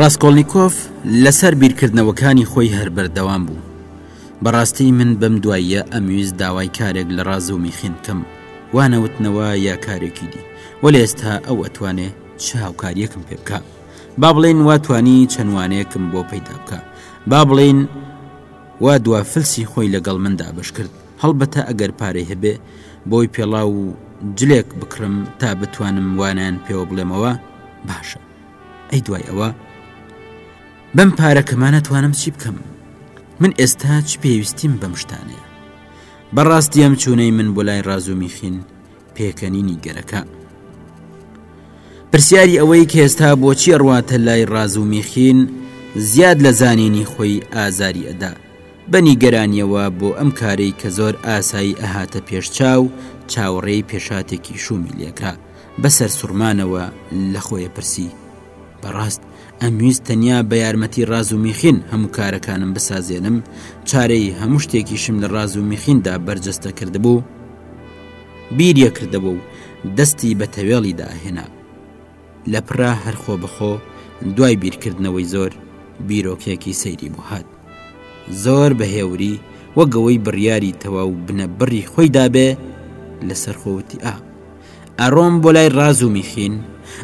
ڕاستکۆلنییکۆف لەسەر بیرکردنەوەکانی خۆی هەر بەردەوام بوو بەڕاستی من بەم دواییە ئەمویست داوای کارێک لە ڕاز و میخین کەم وانەوتنەوە یا کارێکی دی وەلێ ئێستا ئەو ئەتوانێ چ هاوکاریەکم پێ بکە با بڵێین وا توانی چەند وانەیەکم بۆ پەیدا بکە با بڵێین وا دوا فلسی خۆی لەگەڵ مندا بەشکرد هەڵبەتە ئەگەر پارەی هەبێ بۆی پێڵاو و جلێک بکڕم تا بتوانم وانیان پێوە بڵێمەوە باشە ئەی دوای ئەوە بەم پارە کەمانە توانم چی بکەم من ئێستا چ پێویستیم بەم شتانەیە بەڕاستی ئەم چوونەی من بۆ لای ڕازومی خین پێکەنینی گەرەکە پرسیاری ئەوەی کە ئێستا بۆچی ڕواتە لای ڕاز و میخین زیاد لە زانینی خۆی ئازاری ئەدا بە نیگەرانیەوە بۆ ئەم کارەی کە زۆر ئاسایی ئەهاتە پێش چاو چاوەڕێی پێشاتێکی شومی لێکرا بە سەرسوڕمانەوە لە خۆی پرسی بەڕاست ئەمویست تەنیا بە یارمەتی ڕاز و میخین هەموو کارەکانم بسازێنم چارەی هەموو شتێکیشم لە ڕاز و میخیندا بەرجەستە کردبوو بیریەکردەوە و دەستی بە تەوێڵیدا ئەهێنا. لە پرا هەر خۆ بە خۆ دوای بیرکردنەوەی زۆر بیرۆکەیەکی سەیری بۆ هات. زۆر بە هێوری وەک ئەوەی بڕیاری تەواو بنە بڕی خۆی دابێ لە سەر خۆ وتی ئا. ئەڕۆم بۆ لای ڕاز و میخین،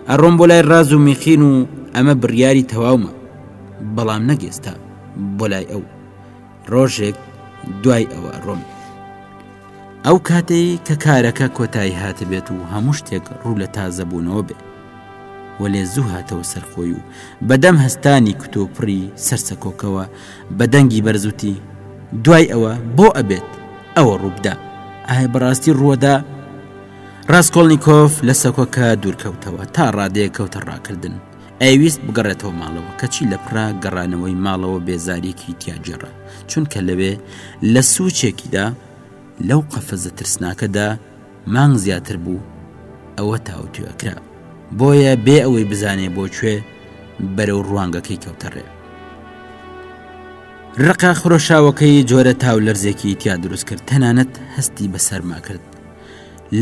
ئەڕۆم بۆ لای ڕاز و میخین و ئەمە بڕیاری تەواومە. بەڵام نەک ئێستا بۆ لای ئەو. ڕۆژێک دوای ئەوە ڕۆم ئەو کاتەی کە کارەکە کۆتایی هاتبێت و هەموو شتێک ڕوو لە تازەبوونەوە بێت وەلێ زوو هاتەوە سەرخۆی و بەدەم هەستانی کتۆپڕی سەرسەکۆکەوە بە دەنگی بەرزوتی دوای ئەوە بۆ ئەبێت ئەوە ڕووبدا ئایا بەڕاستی ڕووەدا ڕاستکۆڵنییکۆف لە سەکۆکە دوورکەوتەوە تا ڕادەیە کەوتە ڕاکردن ئەیویست بگەڕێتەوە ماڵەوە، کەچی لە پرا گەڕانەوەی ماڵەوە بێزاریەکی تیا گێڕا، چونکە لەوێ لە سوچێکیدا لەو قەفەزە ترسناکەدا مانگ زیاتر بوو ئەوە تاوتوێ ئەکرا، بۆیە بێ ئەوەی بزانێ بۆ کوێ بەرەو ڕوانگەکەی کەوتە ڕێ. ڕقە خرۆشاوەکەی جۆرە تاولەرزێکی تیا دروست کرد، تەنانەت هەستی بە سەرما کرد،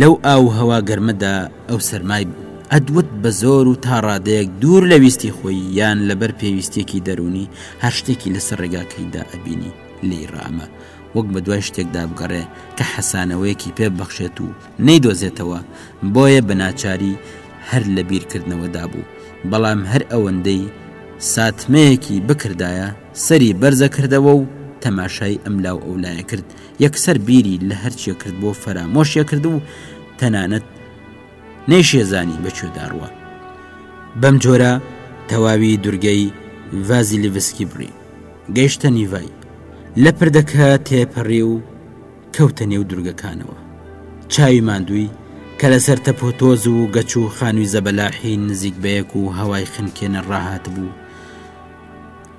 لەو ئاو و هەوا گەرمەدا ئەو سەرمای ئەدوت بە زۆر و تا ڕادەیەک دوور لە ویستی خۆی یان لەبەر پێویستیەکی دەروونی هەر شتێکی لەسەر ڕێگاکەیدا ئەبینی لێی ڕامە وەک بە دوای شتێکدا بگەڕێ کە حەسانەوەیەکی پێ بەخشێت و نەیدۆزێتەوە بۆیە بە ناچاری هەر لە بیرکردنەوەدا بوو بەڵام هەر ئەوەندەی ساتمەیەکی بکردایە سەری بەرزە کردەوە و تەماشای ئەم لاو ئەولایە کرد یەکسەر بیری لە هەرچیە کرد بۆ فەرامۆشیە کرد و تەنانەت نەیشێزانی بەکوێ داڕوە بەم جۆرە تەواوی دورگەی ڤازی لیڤسکی بڕی گەیشتە نیڤای لە پردەکە تێپەڕی و کەوتە نێو دورگەکانەوە چاوی ماندووی کە لەسەر تەپۆتۆز و گەچ و خانووی زەبەلاحی نزیک بەیەک و هەوای خنکێنە ڕاهات بوو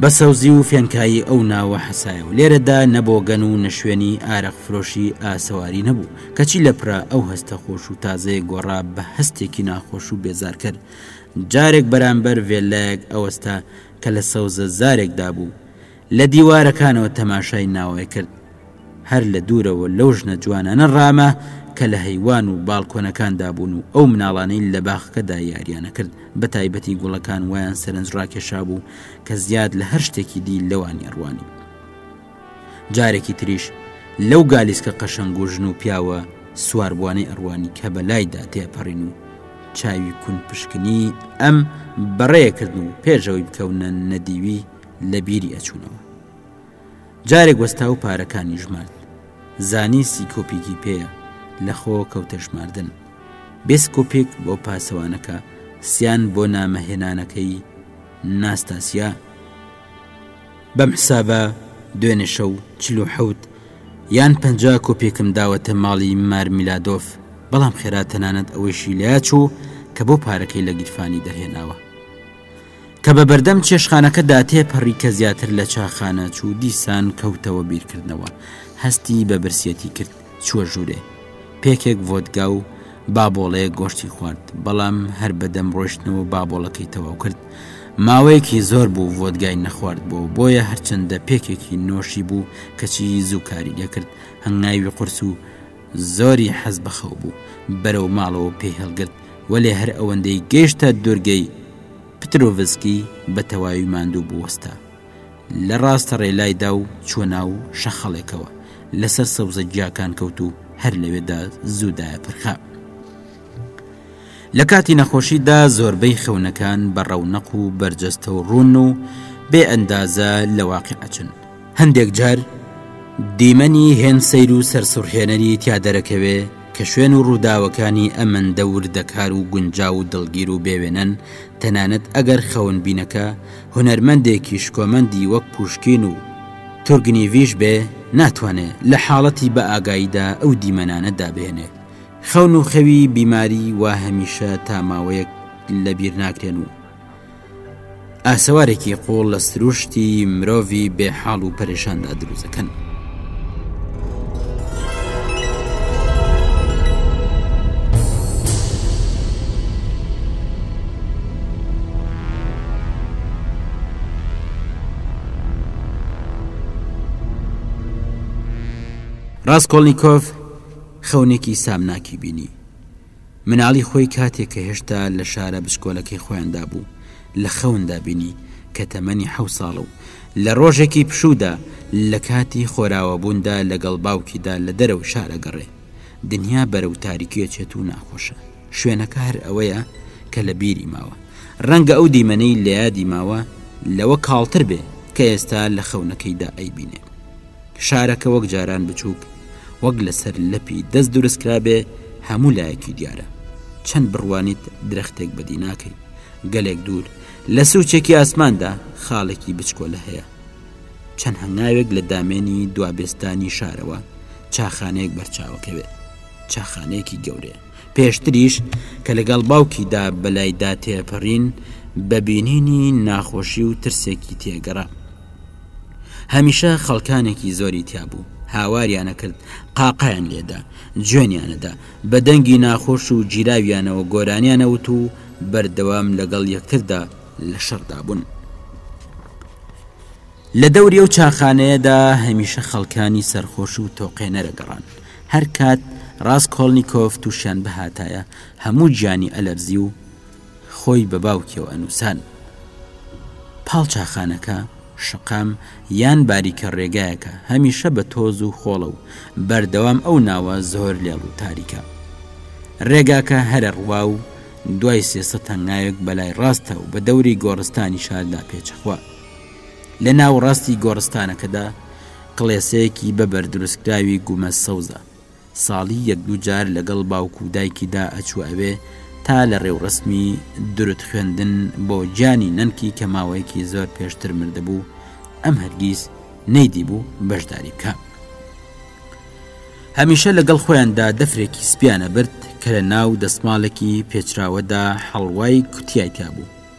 بە سەوزی و فێنکایی ئەو ناوە حەسایە و لێرەدا نە بۆگەن و نە شوێنی ئارەق فرۆشی ئاسەواری نەبوو، کەچی لە پرا ئەو هەستە خۆش و تازەیە گۆڕا بە هەستێکی ناخۆش و بێزارکەر. جارێک بەرامبەر ڤێللایەک ئەوەستا کە لە سەوزە زارێکدا بوو، لە دیوارەکانەوە تەماشای ناوەکە کرد، هەر لە دوورەوە لەو ژنە جوانانە ڕامە کە لە هەیوان و باڵکۆنەکاندا بوون و ئەو مناڵانەی لە باخەکەدا یارییان ئەکرد بە تایبەتی گوڵەکان وایان سەرنج ڕاکێشابوو کە زیاد لە هەر شتێکی دی لەوان یەڕوانی جارێکی تریش لەو گالیسکە قەشەنگ و ژن و پیاوە سواربووانەی ئەڕوانی کە بە لایدا تێپەڕین و چاوی کون پشکنی ئەم بەڕێکردن و پێشەوەی بکەونە نەدیوی لە بیری ئەچوونەوە جارێک وەستاو پارەکانی ژمارد زانی سیکۆپیکی پێە لەخۆ کەوتە ژماردن بێسکۆپێک بۆ پاسەوانەکە سیان بۆ نامەهێنانەکەی ناستاسیا بەم حسابە دوێنێ شەو چلو حەوت یان پ کۆپێکم داوەتە ماڵی مارمیلادۆف بەڵام خێرا تەنانەت ئەوەیشی لە چوو کە بۆ پارەکەی لە گیرفانی دەرهێناوە کە بە بەردەم چێشخانەکە دا تێپەڕی کە زیاتر لە چاخانە چوو دیسان کەوتەوە بیرکردنەوە هەستی بە برسیەتی کرد چووە ژوورێ پێکێک ڤۆدگا و بابۆڵەیە گۆشتی خوارد بەڵام هەر بەدەم ڕۆشتنەوە بابۆڵەکەی تەواو کرد ماوەیەکی زۆر بوو ڤۆدگای نەخوارد بوو بۆیە هەرچەندە پێکێکی نۆشی بوو کەچی زوو کاری لەکرد هەنگاوی قرس و زۆری حەز بە خەو بوو بەرەو ماڵەوە پێی هەڵگرت وەلێ هەر ئەوەندەی گەیشتە دوورگەی پتروڤسکی بە تەواوی ماندوو بوو وەستا لە ڕاستە ڕێلایدا و چووە ناو شەخەڵێکەوە لەسەر سەوزە گیاکان کەوت و هەر لەوێدا زوو دایە پرخە. لە کاتی نەخۆشیدا زۆربەی خەونەکان بە ڕەونەق و بەرجەستە و ڕوون و بێ ئەندازە لە واقع ئەچن هەندێک جار دیمەنی هێن سەیر و سەرسوڕهێنەری تیا دەرەکەوێ کە شوێن و ڕووداوەکانی ئەمەندە وردەکار و گونجا و دڵگیر و بێوێنەن تەنانەت ئەگەر خەون بینەکە هونەرمەندێکی شکۆمەندی وەک پوشکین و تورگنیڤش بێ ناتوانێ لە حاڵەتی بە ئاگاییدا ئەو دیمەنانە دابێنێ خەون و خەوی بیماری وا هەمیشە تا ماوەیەک لە بیر ناکرێن و ئاسەوارێکی قۆڵ لە سروشتی مرۆڤی بێ حاڵ و پەرێشاندا دروزەکەن. ڕاستکۆڵنییکۆف خەونێکی سامناکی بینی. مناڵی خۆی کاتێک کە هێشتا لە شارە بچکۆلەکەی خۆیاندا بوو، لە خەوندا بینی کە تەمەنی حەوت ساڵە و لە ڕۆژێکی پشوودا لە کاتی خۆراوەبووندا لەگەڵ باوکیدا لە دەرەوەی شار ئەگەڕێ. دنیا بەرەو تاریکی ئەچێت و ناخۆشە. شوێنەکە هەر ئەوەیە کە لە بیری ماوە. ڕەنگە ئەو دیمەنەی لە یادی ماوە لەوە کاڵتر بێ کە ئێستا لە خەونەکەیدا ئەیبینێ. شارەکە وەک جاران بچووک وەک لەسەر لەپی دەست دروستکرابێ هەموو لایەکی دیارە چەند بڕوانیت درەختێک بەدی ناکەی گەلێک دوور لە سوچێکی ئاسماندا خاڵێکی بچکۆلە هەیە چەند هەنگاوێک لە دامێنی دوابێستانی شارەوە چاخانەیەک بەرچاوەکەوێت چاخانەیەکی گەورەیە پێشتریش کە لەگەڵ باوکیدا بەلایدا تێپەرین، بە بینینی ناخۆشی و ترسێکی تێگەرا. هەمیشە خەڵکانێکی زۆری تیابوو، هاواریانەکرد، قاقایان لێدا، جوێنیانەدا، بە دەنگی ناخۆش و گیراویانەوە گۆرانیانەوت و بەردەوام لەگەڵ یەکتردا لە شەڕدابوون. لە دەوری ئەو چاخانەیەدا هەمیشە خەڵکانی سەرخۆش و تۆقێنەرە گەڕان. هەر کات ڕاسکۆڵنیکۆف تووشیان بهاتایە، هەموو گیانی ئەلەرزی و خۆی بە باوکیەوە ئەنووسان. پاڵ چاخانەکە، شەقام، یان باریکە ڕێگایەکە، هەمیشە بە تۆز و خۆڵە و بەردەوام ئەو ناوە زۆر لێڵ و تاریکە. ڕێگاکە هەرە ڕوا و دوای سێ سەد تەنگاوێک بە لای ڕاستە و بە دەوری گۆڕستانی شاردا پێچەخوە. لە ناوەڕاستی گۆڕستانەکەدا کڵێسەیەکی بەبەر دروستکراوی گومە سەوزە، ساڵی یەک دوو جار لەگەڵ باوک و دایکیدا ئەچووە ئەوێ تا لە ڕێوڕەسمی دورود خوێندن بۆ گیانی نەنکی کە ماوەیەکی زۆر پێشتر مردبوو ئەم هەرگیز نەیدیبوو بەشداری بکا. هەمیشە لەگەڵ خۆیاندا دەفرێکی سپیان ئەبرد کە لە ناو دەسماڵێکی پێچراوەدا حەڵوای کوتیای تیابوو.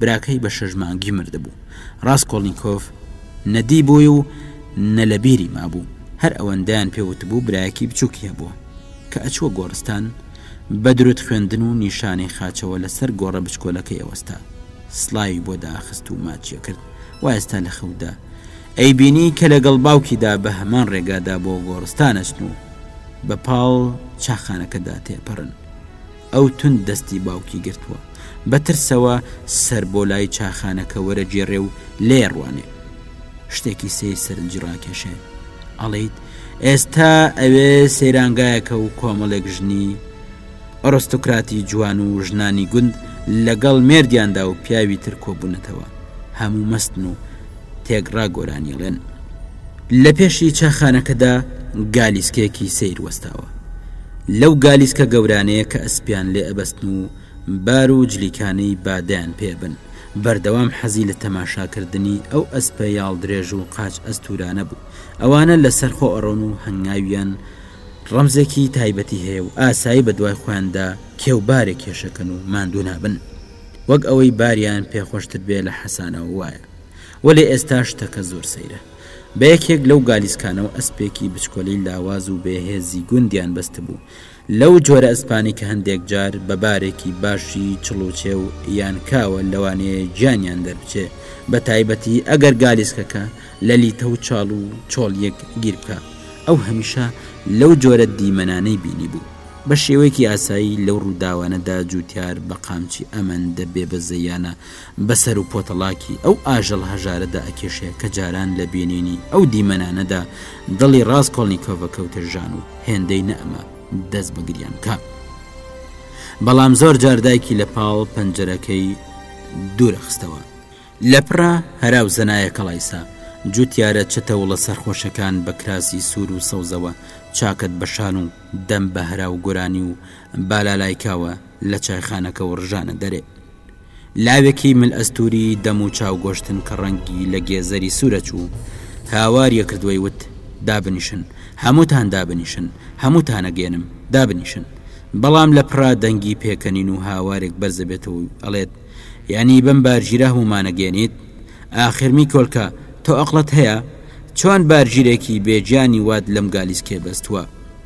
براکەی بە شەش مانگی مردبوو. ڕاسکۆڵنیکۆف نەدیبووی و نە لە بیری مابوو. هەر ئەوەندەیان پێ وتبوو برایەکی بچووکی هەبووە. کە ئەچووە گۆڕستان، بە دروود خوێندن و نیشانەی خاچەوە لە سەر گۆڕە بچکۆلەکەی ئەوەستا. سڵاوی بۆ داخست و ماچی ئەکرد. وا ئێستا لە خەودا ئەیبینی کە لەگەڵ باوکیدا بە هەمان ڕێگادا بۆ گۆڕستان ئەچن و بە پاڵ چاخانەکەدا تێپەڕن. ئەو توند دەستی باوکی گرتووە. بە ترسەوە سەر بۆ لای چاخانەکە وەرەگێڕێ و لێێ ڕوانێ. شتێکی سەیر سەرنجی ڕاکێشێ. ئەڵیت ئێستا ئەوێ سەیرانگایەکە و کۆمەڵێک ژنی ئۆرۆستوکراتی جوان و ژنانی گوند لەگەڵ مێردیاندا و پیاوی تر کۆبوونەتەوە. هەموو مەستن و تێگڕا گۆرانیڵێن. لە پێشی چاخانەکەدا گالیسکێکی سەیر وەستاوە. لەو گالیسکە گەورانەیە کە ئەسپیان لێ ئەبەستن و بار و جلیکانەی بادەیان پێبن، بەردەوام حەزی لە تەماشاکردنی ئەو ئەسپە یاڵ درێژ و قاچ ئەستوورانە بوو. ئەوانە لە سەر خۆ ئەڕۆن و هەنگاویان ڕەمزێکی تایبەتی هەیە و ئاسایی بە دوای خۆیاندا کێ و بارێک کێشەکەن و ماندوو نابن. وەک ئەوەی باریان پێ خۆشتر بێ لە حەسانەوە وایە. وەلێ ئێستا شتەکە زۆر سەیرە. بە یەکێک لەو گالیسکانەوە ئەسپێکی بچکۆلەی لاواز و بێ هێزی گوندیان بەستبوو، لەو جۆرە ئەسپانەی کە هەندێک جار بە بارێکی باشی چڵوچێو یان کاوە لەوانەیە گیانیان دەربچێ، بە تایبەتی ئەگەر گالیسکەکە لە لیتە و چاڵ و چۆڵییەک گیر بکا. ئەو هەمیشە لەو جۆرە دیمەنانەی بینیبوو. بە شێوەیەکی ئاسایی لەو ڕووداوانەدا جووتیار بە قامچی ئەمەندە بێ بەزەییانە بە سەر و پۆتەڵاکی ئەو ئاژەڵ هەژارە دەئەکێشێ کە جاران لە بینینی ئەو دیمەنانەدا دڵی ڕاسکۆڵنیکۆڤ کەوتە ژان و هێندەی نەئەما دەست بە گریان بکا. بەڵام زۆر جار دایکی لە پاڵ پەنجەرەکەی دوورە خستەوە. لە پڕا هەراو زەنایە کەڵایسا، جووتیارە چەتەوڵە سەرخۆشەکان بە کراسی سوور و سەوزەوە چاکەت بە شان و دەم بە هەراو گۆرانی و بالالایکاوە لە چایخانەکەوە ڕژانە دەرێ. لاوێکی مل ئەستووری دەم و چاو گۆشتن کە ڕەنگی لە گێزەری سوورە چوو، هاواریە کردووی وت، دابنیشن، هەمووتان دابنیشن، هەمووتان ئەگێنم، دابنیشن. بەڵام لە پرا دەنگی پێکەنین و هاوارێک بەرز ئەبێتەوە و ئەڵێت، یانی بەم بارگیرە هەموومان ئەگێنیت؟ ئاخر میکۆلکە، تۆ ئەقڵت هەیە؟ چۆن بارگیرێکی بێ گیانی وات لەم گالیسکەیە بەستووە؟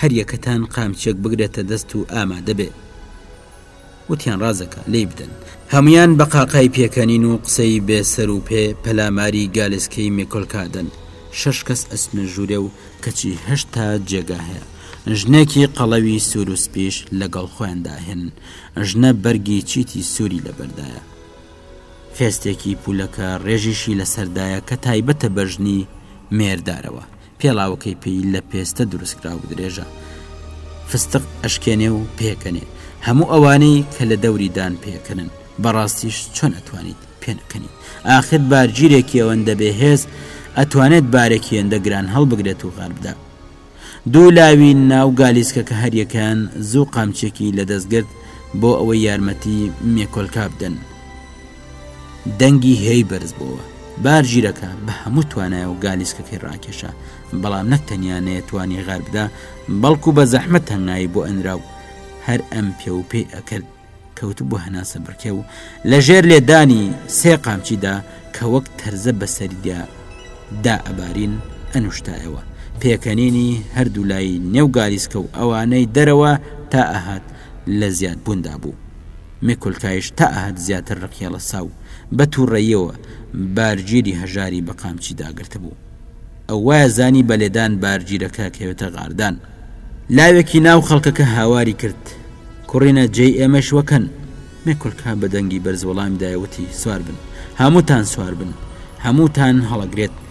هەریەکەتان قامچیەک بگرێتە دەست و ئامادەبێ وتیان ڕازەکە لێی بدەن. هەموان بە قاقای پێکەنین و قسەی بێ سەر و پێ پەلاماری گالێسکەی مێکۆلکا دەن. شەش کەس ئەچنە ژورێ و کەچی هەشتا جێگا هەیە. ژنێکی قەڵەوی سور و سپیش لە گەڵ خۆیاندا ئەهێنن. ژنە بەرگی چیتی سوری لە بەردایە. خێستێکی پولەکە ڕێژیشی لە سەردایە کە تایبەتە بە ژنی مێردارەوە. پێڵاوەکەی پێی لە پێستە دروستکراو بدرێژە فستق ئەشکێنێ و پێکەنێ هەموو ئەوانەی کە لە دەوری دان پێکەنن بەڕاستیش چۆن ئەتوانیت پێنەکەنیت ئاخر بارگیرێکی ئەوەندە بێ هێز ئەتوانێت بارێکی هێندە گران هەڵبگرێت و غار بدات دوو لاوی ناو گالیسکە کە هەریەکان زوو قامچێکی لە دەستگرت بۆ ئەوەی یارمەتی مێکۆلکا بدەن دەنگی هێی بەرز بۆوە. بار ژیرەکە بە هەموو توانایەوە گالیسکەکەی ڕاکێشا، بەڵام نەک تەنیا نەیەتوانی غار بدا، بەڵکو بە زەحمەت تەنگایی بۆ ئەنرا و هەر ئەم پێ و پێی ئەکرد، کەوتبووە هەناسە بڕکێ و لە ژێر لێدانی سێ قامچیدا کە وەک تەرزە بە سەریدا دائەبارین، ئەنوشتایەوە. پێکەنینی هەردوو لای نێو گالیسکە و ئەوانەی دەرەوە تا ئەهات لە زیادبووندا بوو. میکولکایش تا ئەهات زیاتر رقیەڵەسا و بە تووڕەییەوە بارگیری هەژاری بە قامچی داگرتبوو. ئەو وایەزانی بە لێدان بارگیرەکە کەوێتە غاردان. لاوێکی ناو خەڵکەکە هاواری کرد، کوڕینە جێی ئێمەش وەکەن. میکولکا بە دەنگی بەرز وەڵامی دایوتی، سواربن. هەمووتان سواربن. هەمووتان هەڵەگرێت.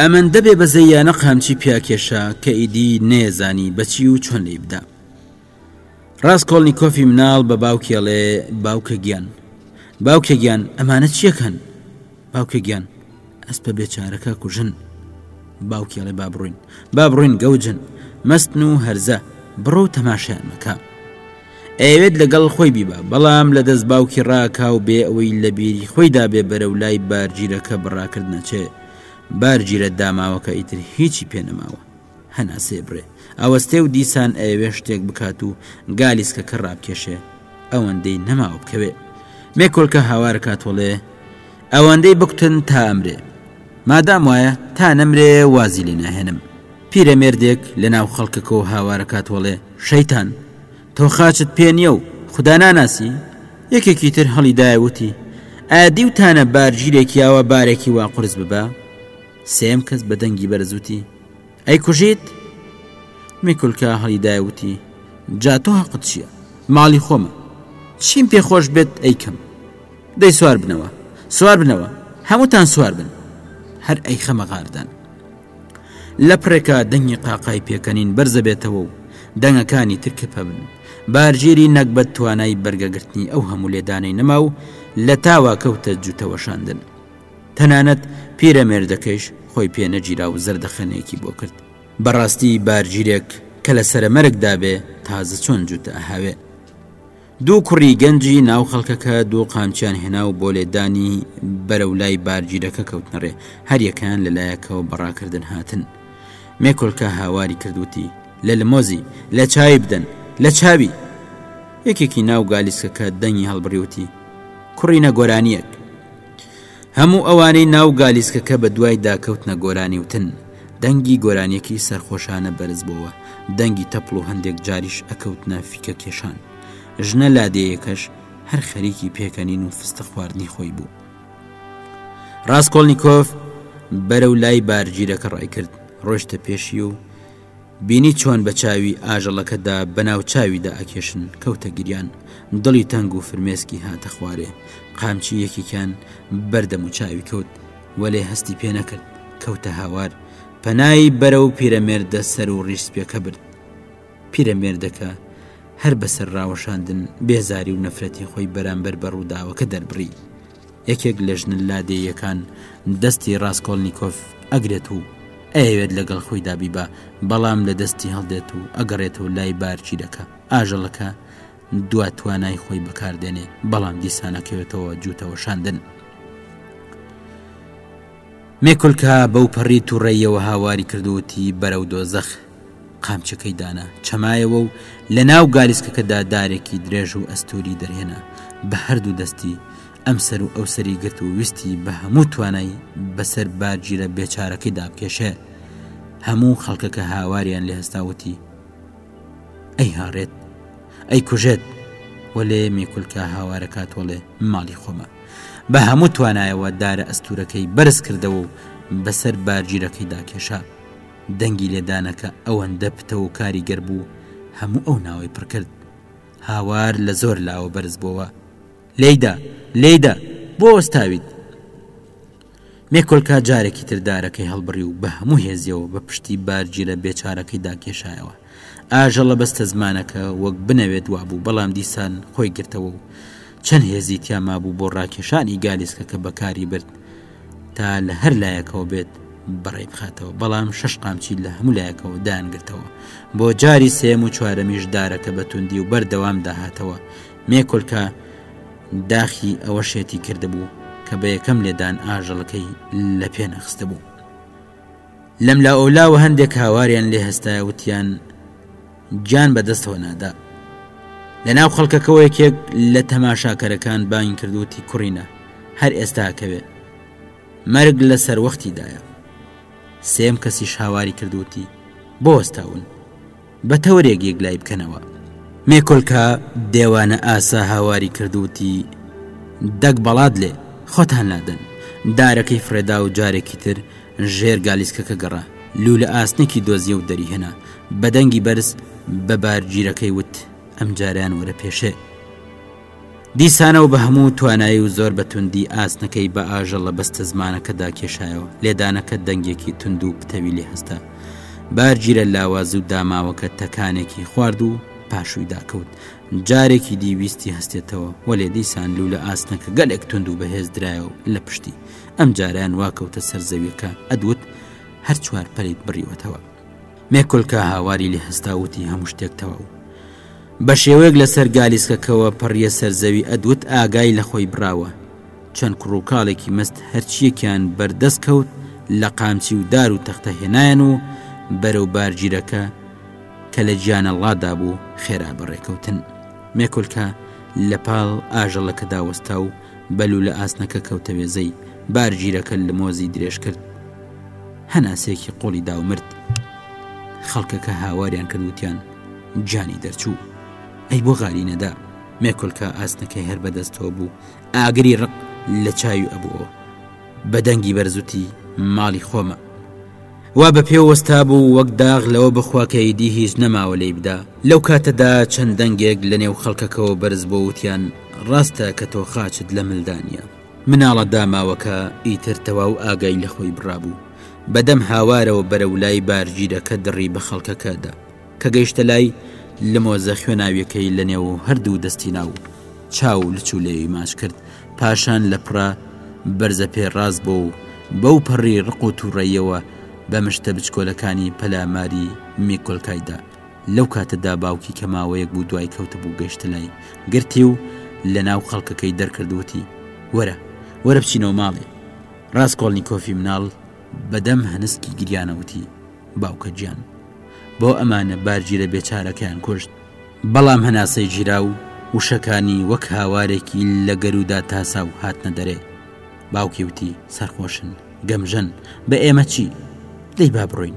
ئەمەندە بێ بەزەییانە قامچی پیا کێشا کە ئیدی نێزانی بەچی و چۆن لی بدا ڕاست کۆلنییکۆفی مناڵ بە باوکێڵێ باوکە گیان باوکە گیان ئەمانە چیەکەن باوکە گیان ئەسپە بێچارەکە کوژن باوکێڵێ با بڕوین با بڕوین گەوجن مەستن و هەرزە بڕۆ و تەماشایان مەکە ئەیەوێت لەگەڵ خۆی بیبا بەڵام لە دەست باوکی ڕاکا و بێ ئەوەی لە بیری خۆی دابێ بەرە و لای بارگیرەکە بڕاکرد نەچێ بارگیرە داماوەکە ئیتر هیچی پێنەماوە هەناسێ بڕێ ئەوەستێ و دیسان ئەوێ شتێک بکات و گالیسکەکە ڕابکێشێ ئەوەندەی نەماوە بکەوێ مێکۆلکە هاوار کاتۆڵێ ئەوەندەی بکتن تا ئەمرێ مادام وایە تا نەمرێ وازی لێ ناهێنم پیرەمێردێک لە ناو خەڵکەکەوە هاوارەکاتوەڵێ، شەیتان! تۆ خاچت پێ نیە و خودا ناناسی؟ یەکێکی تر هەڵی دایە وتی، ئایا دیوتانە بارگیرێک یاوە بارێکی وا قورس ببا؟ سێیەم کەس بە دەنگی بەرز وتی، ئەیکوژیت؟ میکولکا هەڵی دایە وتی، جا تۆ هەقت چیە؟ ماڵی خۆمە. چیم پێ خۆش بێت ئەیکەم. دەی سوار بنەوە. سوار بنەوە. هەمووتان سوار بن. هەر ئەیخەمە غاردان. لەپڕێکا دەنگی قاقای پێکەنین بەرزەبێتەوە و دەنگەکانی تر کپبن. بارگێری نەگبەت توانای بەرگەگرتنی ئەو هەموو لێدانەی نەما و لەتاوا کەوتە جووتەوەشاندن. تەنانەت پیرەمێردەکەیش خۆی پێ نەگیرا و زەردەخەنەیەکی بۆ کرد. بەڕاستی بارگیرێک کە لە سەرەمەرگدا بێ تازە چۆن جووتە ئەهاوێ. دوو کوڕی گەنجی ناو خەڵکەکە دوو قامچیان هێنا و بۆ لێدانی بەرەو لای بارگیرەکە کەوتنەڕێ هەریەکەیان لەلایەکەوە بەڕاکردن هاتن مێکۆلکە هاواری کردوتی لە لمۆزی لە چاوی بدەن لە چاوی یەکێکی ناو گالیسکەکە دەنگی هەڵبڕیوتی کوڕینە گۆرانیەک هەموو ئەوانەی ناو گالیسکەکە بە دوای دا کەوتنە گۆرانی وتن، دەنگی گۆرانیەکی سەرخۆشانە بەرز بۆوە، دەنگی تەپڵ و هەندێک جاریش ئەکەوتنە فیکە کێشان. ژنە لادێیەکەش هەر خەریکی پێکەنین و فستق خواردنی خۆی بوو. ڕاسکۆڵنیکۆف بەرەو لای بارگیرەکە ڕای کرد، ڕۆشتە پێشی و، بینی چۆن بە چاوی ئاژەڵەکەدا بەناو چاویدا ئەکێشن کەوتە گریان دڵی تەنگ و فرمێسکی هاتە خوارێ قامچی یەکێکیان بەردەم و چاوی کەوت وەلێ هەستی پێ نەکرد کەوتە هاوار پەنای بەرە و پیرەمێردە سەر و ڕیشت پێکە برد پیرەمێردەکە هەر بەسەر ڕاوەشاندن بێزاری و نەفرەتی خۆی بەرامبەر بە ڕووداوەکە دەربڕی یەکێک لە ژنە لادێیەکان دەستی ڕاسکۆڵنیکۆف ئەگرێت و ئەیەوێت لەگەڵ خۆیدا بیبا، بەڵام لە دەستی هەڵدێت و ئەگەڕێتەوە لای بارچیلەکە. ئاژەڵەکە دوا توانای خۆی بەکاردێنێ، بەڵام دیسان ئەکەوێتەوە جووتەوەشاندن. مێکۆلکا بەوپەڕی توڕەییەوە هاواری کردو وتی، بەرەو دۆزەخ. قامچەکەی دانا، چەمایەوە و لەناو گالیسکەکەدا دارێکی درێژ و ئەستووری دەرهێنا. بە هەردوو دەستی ئەم سەر و ئەو سەری گرت و ویستی بە هەموو توانای بەسەر بارگیرە بێچارەکەیدا بکێشێ. هەموو خەڵکەکە هاواریان لێ هەستا و وتی، ئەیهاڕێت، ئەیکوژێت، وەلێ مێکۆلکا هاوارەکات وەڵێ، ماڵی خۆمە. بە هەموو توانایەوە دارە ئەستوورەکەی بەرز کردەوە و بەسەر بارگیرەکەیدا کێشا. دەنگی لێدانەکە ئەوەندە پتەو و کاریگەر بوو، هەموو ئەو ناوەی پڕ کرد. هاوار لە زۆر لاوە بەرز بۆوە، لێیدە! لێیدە! بۆ وەستاویت؟ میکۆلکا جارێکی تر دارەکەی هەڵبڕی و بە هەموو هێزیەوە بە پشتی بارگیرە بێچارەکەیدا کێشایەوە. ئاژەڵە بەستەزمانەکە وەک بنەوێت وابوو، بەڵام دیسان خۆی گرتەوە و چەند هێزی تیا مابوو بۆ ڕاکێشانی گالیسکەکە بەکاری برد تا لە هەر لایەکەوە بێت بەڕێی بخاتەوە، بەڵام شەش قامچی لە هەموو لایەکەوە دایانگرتەوە. بۆ جاری سێیەم و چوارەمیش دارەکە بە توندی و بەردەوام داهاتەوە. میکۆلکا، داخی ئەوە شێتی کردبوو کە بە یەکەم لێدان ئاژەڵەکەی لە پێ نەخستبوو لەم لا ئۆلاوە هەندێک هاواریان لێ هەستایە وتیان گیان بەدەستەوە نادا لە ناو خەڵکەکەەوە یەکێک لە تەماشاکەرەکان بانگ کردوتی کوڕینە هەر ئێستاکەوێ مەرگ لە سەروەختیدایە سێم کەسیش هاواری کردوتی بۆستاون بە تەوەرێک یەکلای بکەنەوە. مێکۆلکا دێوانە ئاسا هاواری کرد و وتی، دەک بەڵاد لێ، خۆتان لادەن. دارەکەی فڕێدا و جارێکی تر ژێر گالیسکەکە گەڕا. لوولە ئاسنێکی دۆزی و دەریهێنا. بە دەنگی بەرز بە بارگیرەکەی وت، ئەمجارەیان وەرە پێشێ. دیسانەوە بە هەموو توانایی و زۆر بە توندی ئاسنەکەی بە ئاژەڵە بەستەزمانەکەدا کێشایەوە، لێدانەکە دەنگێکی توند و پتەوی لێ هەستا. بارگیرە لاواز و داماوەکە تەکانێکی خوارد و پاشووی داکەوت. جارێکی دی ویستی هەستێتەوە، وەلێ دیسان لوولە ئاسنەکە گەلێک توند و بەهێز درایەوە لە پشتی. ئەمجارەیان وا کەوتە سەر زەوییەکە، ئەدوت هەر چوار پەلیت بڕیوەتەوە. مێکۆلکا هاواری لێ هەستا وتی هەموو شتێک تەواو بە شێوەیەک لەسەر گالیسکەکەوە پەڕیە سەرزەوی ئەدوت ئاگای لە خۆی براوە چەند کوڕووکاڵێکی مەست هەرچیەکیان بەردەست کەوت لە قامچی و دار و تەختە هێنایەن و بەرەو بارگیرەکە کە لە گیانەڵادا بوو خێرا بەڕێکەوتن مێکولکە لە پاڵ ئاژەڵەکە داوەستا و بەلو لە ئاسنەکە کەوتە وێزەی بارگیرەکە لە مۆزی درێژ کرد هەناسەیەکی قوڵی دا و مرد. خەڵکەکە هاواریان کرد وتیان، جانی دەرچوو. ئەی بۆ غاری نەدا؟ مێکۆلکا ئاسنەکەی هەر بەدەستەوە بوو، ئاگری ڕق لە چاوی ئەبووەوە. بە دەنگی بەرز وتی، ماڵی خۆمە. وا بە پێ وەستابوو وەک داغ لەوە بخوا کە ئیدی هیچ نەماوە لێی بدا. لەو کاتەدا چەند دەنگێک لە نێو خەڵکەکەوە بەرز بۆ وتیان، ڕاستە کە تۆ خاچت لە ملدا نییە. مناڵە داماوەکە ئیتر تەواو ئاگای لە خۆی بڕابوو بەدەم هاوارەوە بەرە و لای بارگیرەکە دڕی بە خەڵکەکەدا کە گەیشتە لای لمۆزە خوێناویەکەی لە نێو هەردوو دەستی ناو چاو لچ و لێوی ماچ کرد پاشان لە پڕە بەرزە پێ ڕاست بۆ و بەو پەڕی ڕق و تووڕەیەوە بە مشتە بچکۆلەکانی پەلاماری میکۆلکایدا لەو کاتەدا باوکی کە ماوەیەک بوو دوای کەوتبوو گەشتە لای، گرتی و لە ناو خەڵکەکەی دەرکرد وتی، وەرە، وەرە بچینەوە ماڵێ. ڕاسکۆڵنیکۆفی مناڵ بە دەم هەنسکی گریانە وتی، باوکە گیان، بۆ ئەمانە بارگیرە بێچارەکەیان کوشت؟ بەڵام هەناسەی گیرا و وشەکانی وەک هاوارێکی لە گەروودا تاسا و هاتنە دەرێ. باوکی وتی، سەرخۆشن، گەمژەن، بە ئێمە چی؟ دەی با بڕۆین.